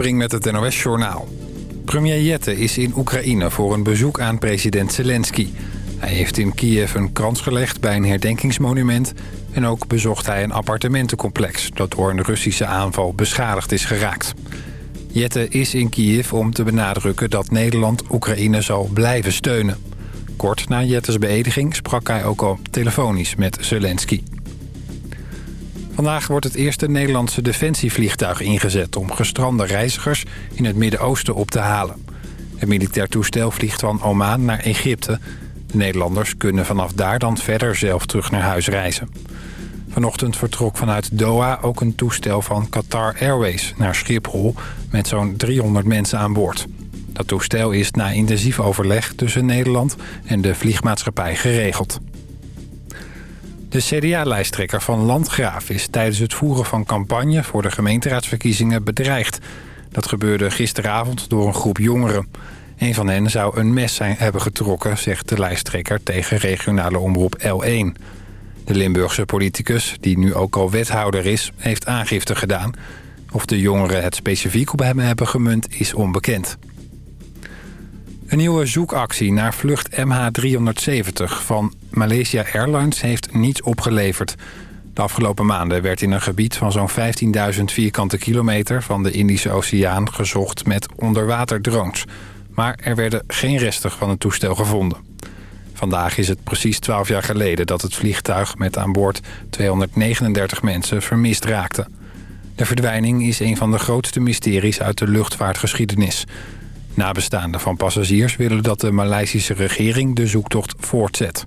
Waterbrink met het NOS Journaal. Premier Jette is in Oekraïne voor een bezoek aan president Zelensky. Hij heeft in Kiev een krans gelegd bij een herdenkingsmonument... en ook bezocht hij een appartementencomplex... dat door een Russische aanval beschadigd is geraakt. Jette is in Kiev om te benadrukken dat Nederland Oekraïne zal blijven steunen. Kort na Jettes beëdiging sprak hij ook al telefonisch met Zelensky. Vandaag wordt het eerste Nederlandse defensievliegtuig ingezet... om gestrande reizigers in het Midden-Oosten op te halen. Het militair toestel vliegt van Oman naar Egypte. De Nederlanders kunnen vanaf daar dan verder zelf terug naar huis reizen. Vanochtend vertrok vanuit Doha ook een toestel van Qatar Airways naar Schiphol... met zo'n 300 mensen aan boord. Dat toestel is na intensief overleg tussen Nederland en de vliegmaatschappij geregeld. De CDA-lijsttrekker van Landgraaf is tijdens het voeren van campagne... voor de gemeenteraadsverkiezingen bedreigd. Dat gebeurde gisteravond door een groep jongeren. Een van hen zou een mes zijn hebben getrokken, zegt de lijsttrekker... tegen regionale omroep L1. De Limburgse politicus, die nu ook al wethouder is, heeft aangifte gedaan. Of de jongeren het specifiek op hem hebben gemunt, is onbekend. Een nieuwe zoekactie naar vlucht MH370 van Malaysia Airlines heeft niets opgeleverd. De afgelopen maanden werd in een gebied van zo'n 15.000 vierkante kilometer van de Indische Oceaan gezocht met onderwaterdrones. Maar er werden geen resten van het toestel gevonden. Vandaag is het precies 12 jaar geleden dat het vliegtuig met aan boord 239 mensen vermist raakte. De verdwijning is een van de grootste mysteries uit de luchtvaartgeschiedenis. Nabestaanden van passagiers willen dat de Maleisische regering de zoektocht voortzet.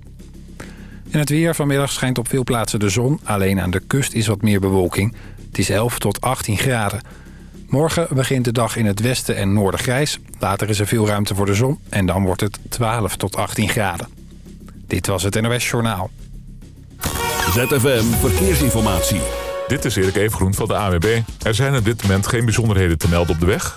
In het weer vanmiddag schijnt op veel plaatsen de zon. Alleen aan de kust is wat meer bewolking. Het is 11 tot 18 graden. Morgen begint de dag in het westen en noorden grijs. Later is er veel ruimte voor de zon en dan wordt het 12 tot 18 graden. Dit was het NOS Journaal. ZFM Verkeersinformatie. Dit is Erik Evengroen van de AWB. Er zijn op dit moment geen bijzonderheden te melden op de weg.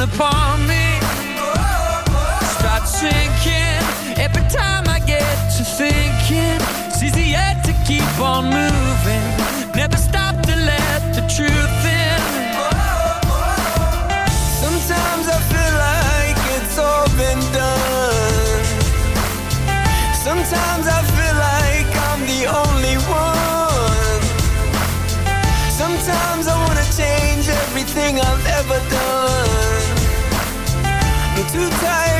Down upon me. Start sinking every time I get to thinking. It's easy yet to keep on moving. Never stop to let the truth in. Sometimes I feel like it's all been done. Sometimes I feel like I'm the only one. Sometimes I wanna change everything I've ever done. Too tired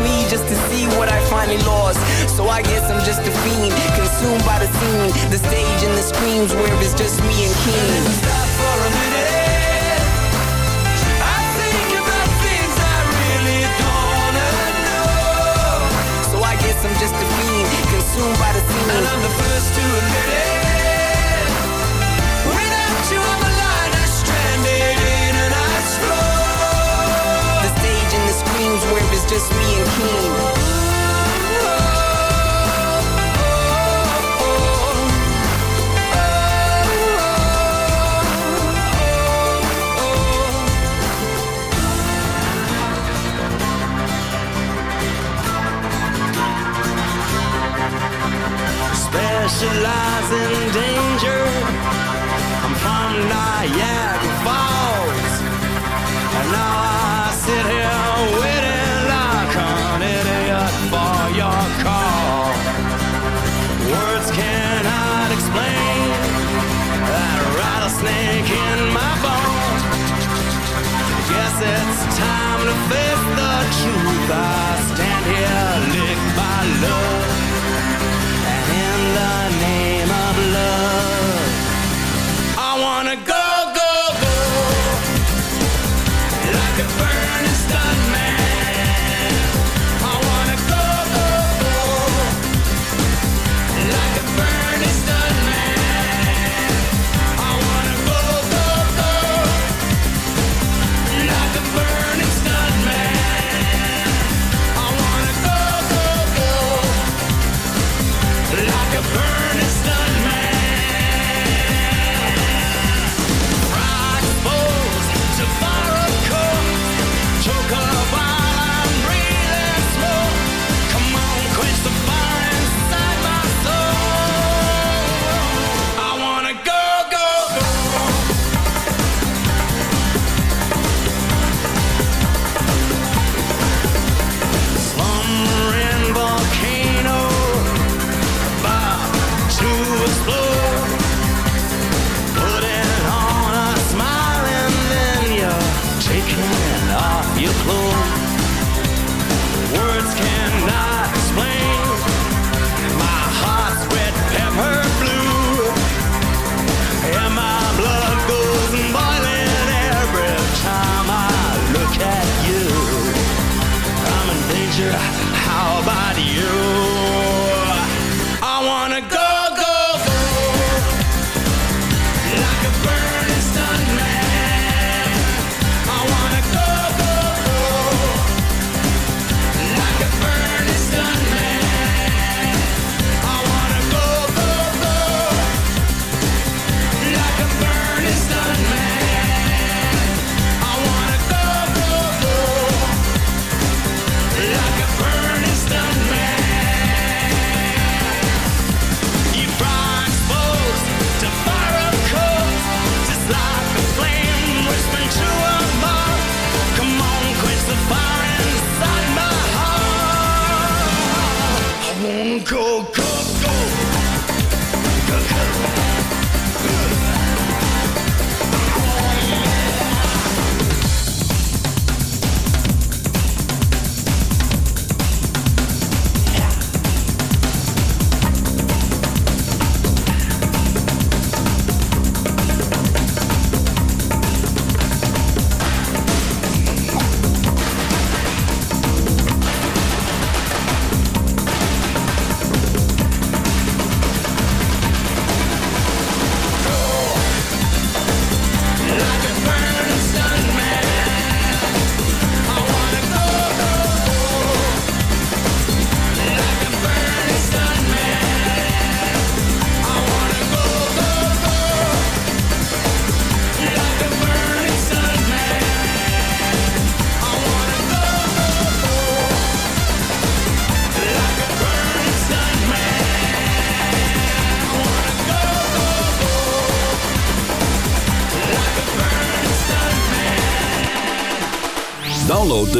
me just to see what I finally lost. So I guess I'm just a fiend, consumed by the scene, the stage and the screams where it's just me and King. Stop for a minute. I think about things I really don't know. So I guess I'm just a fiend, consumed by the scene, and I'm the first to admit it. Just me and King. specialize in danger. I'm from Niagara Falls, and now I sit here it's time to face the truth. I stand here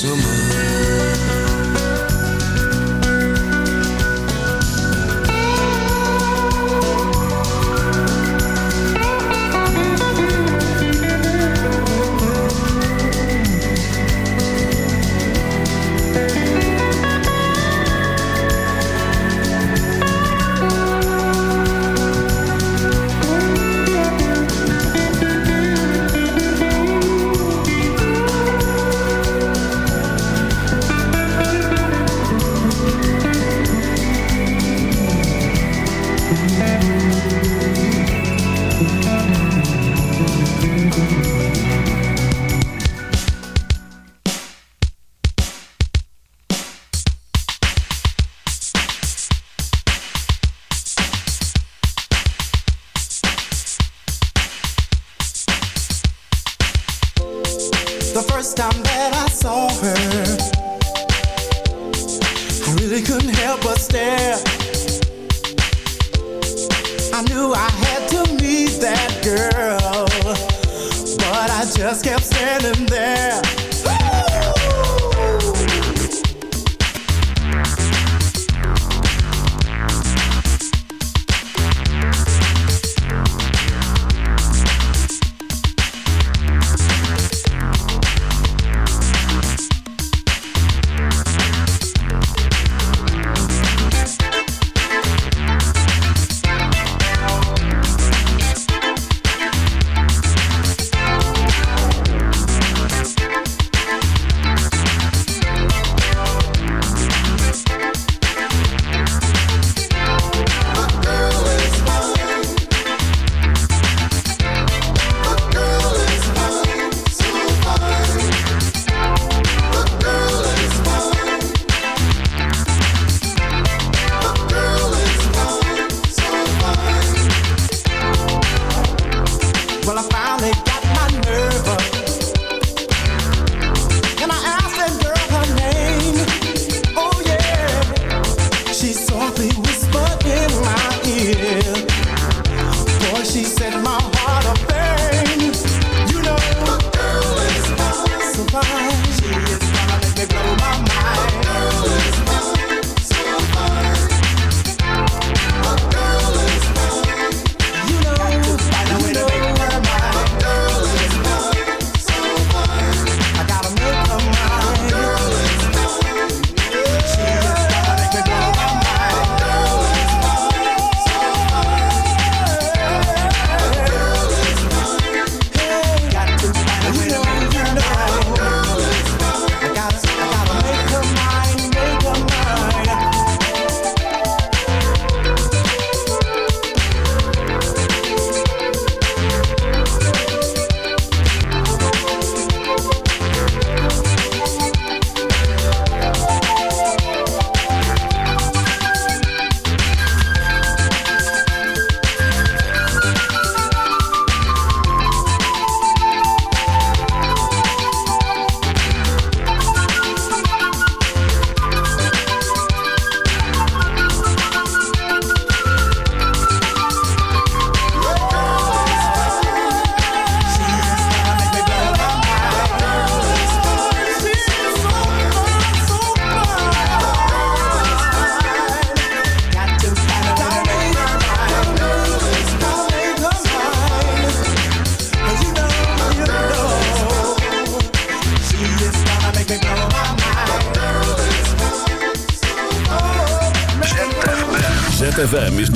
summer.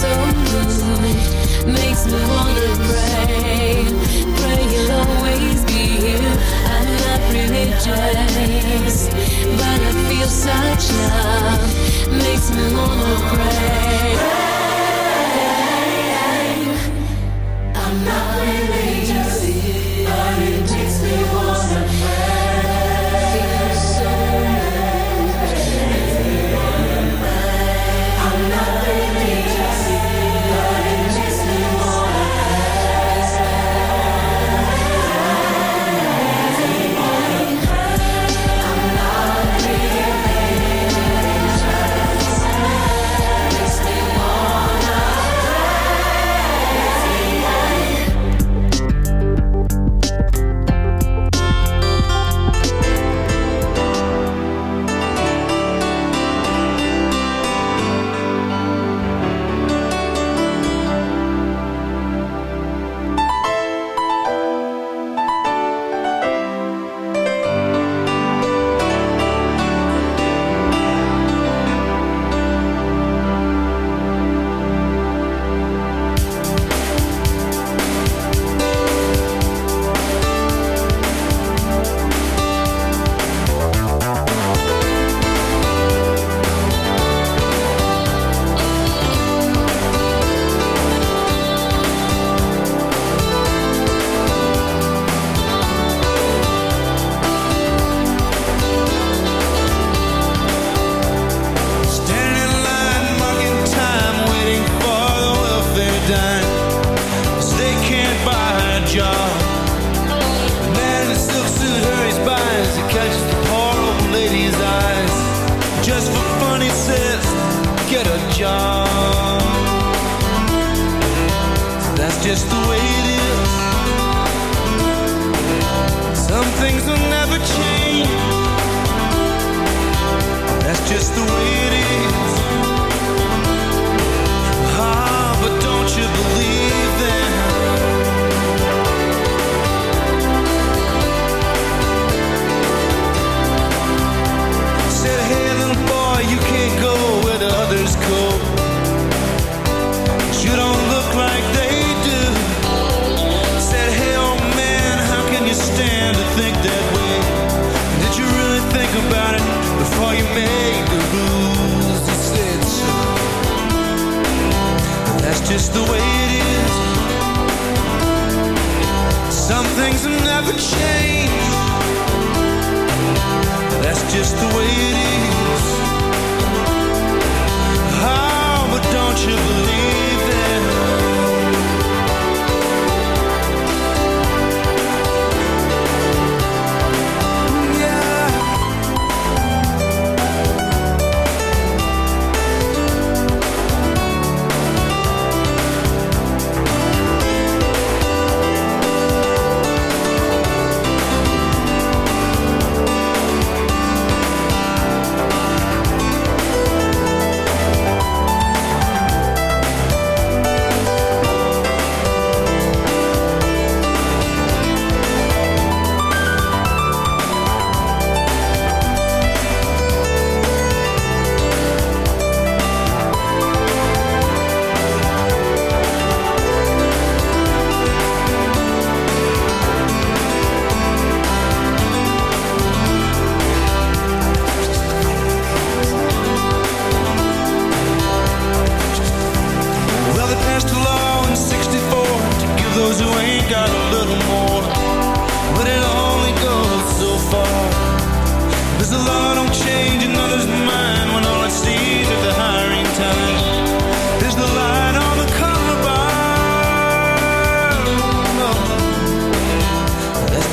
so moved Makes me wanna pray Pray you'll always be here I'm not religious But I feel such love Makes me wanna pray.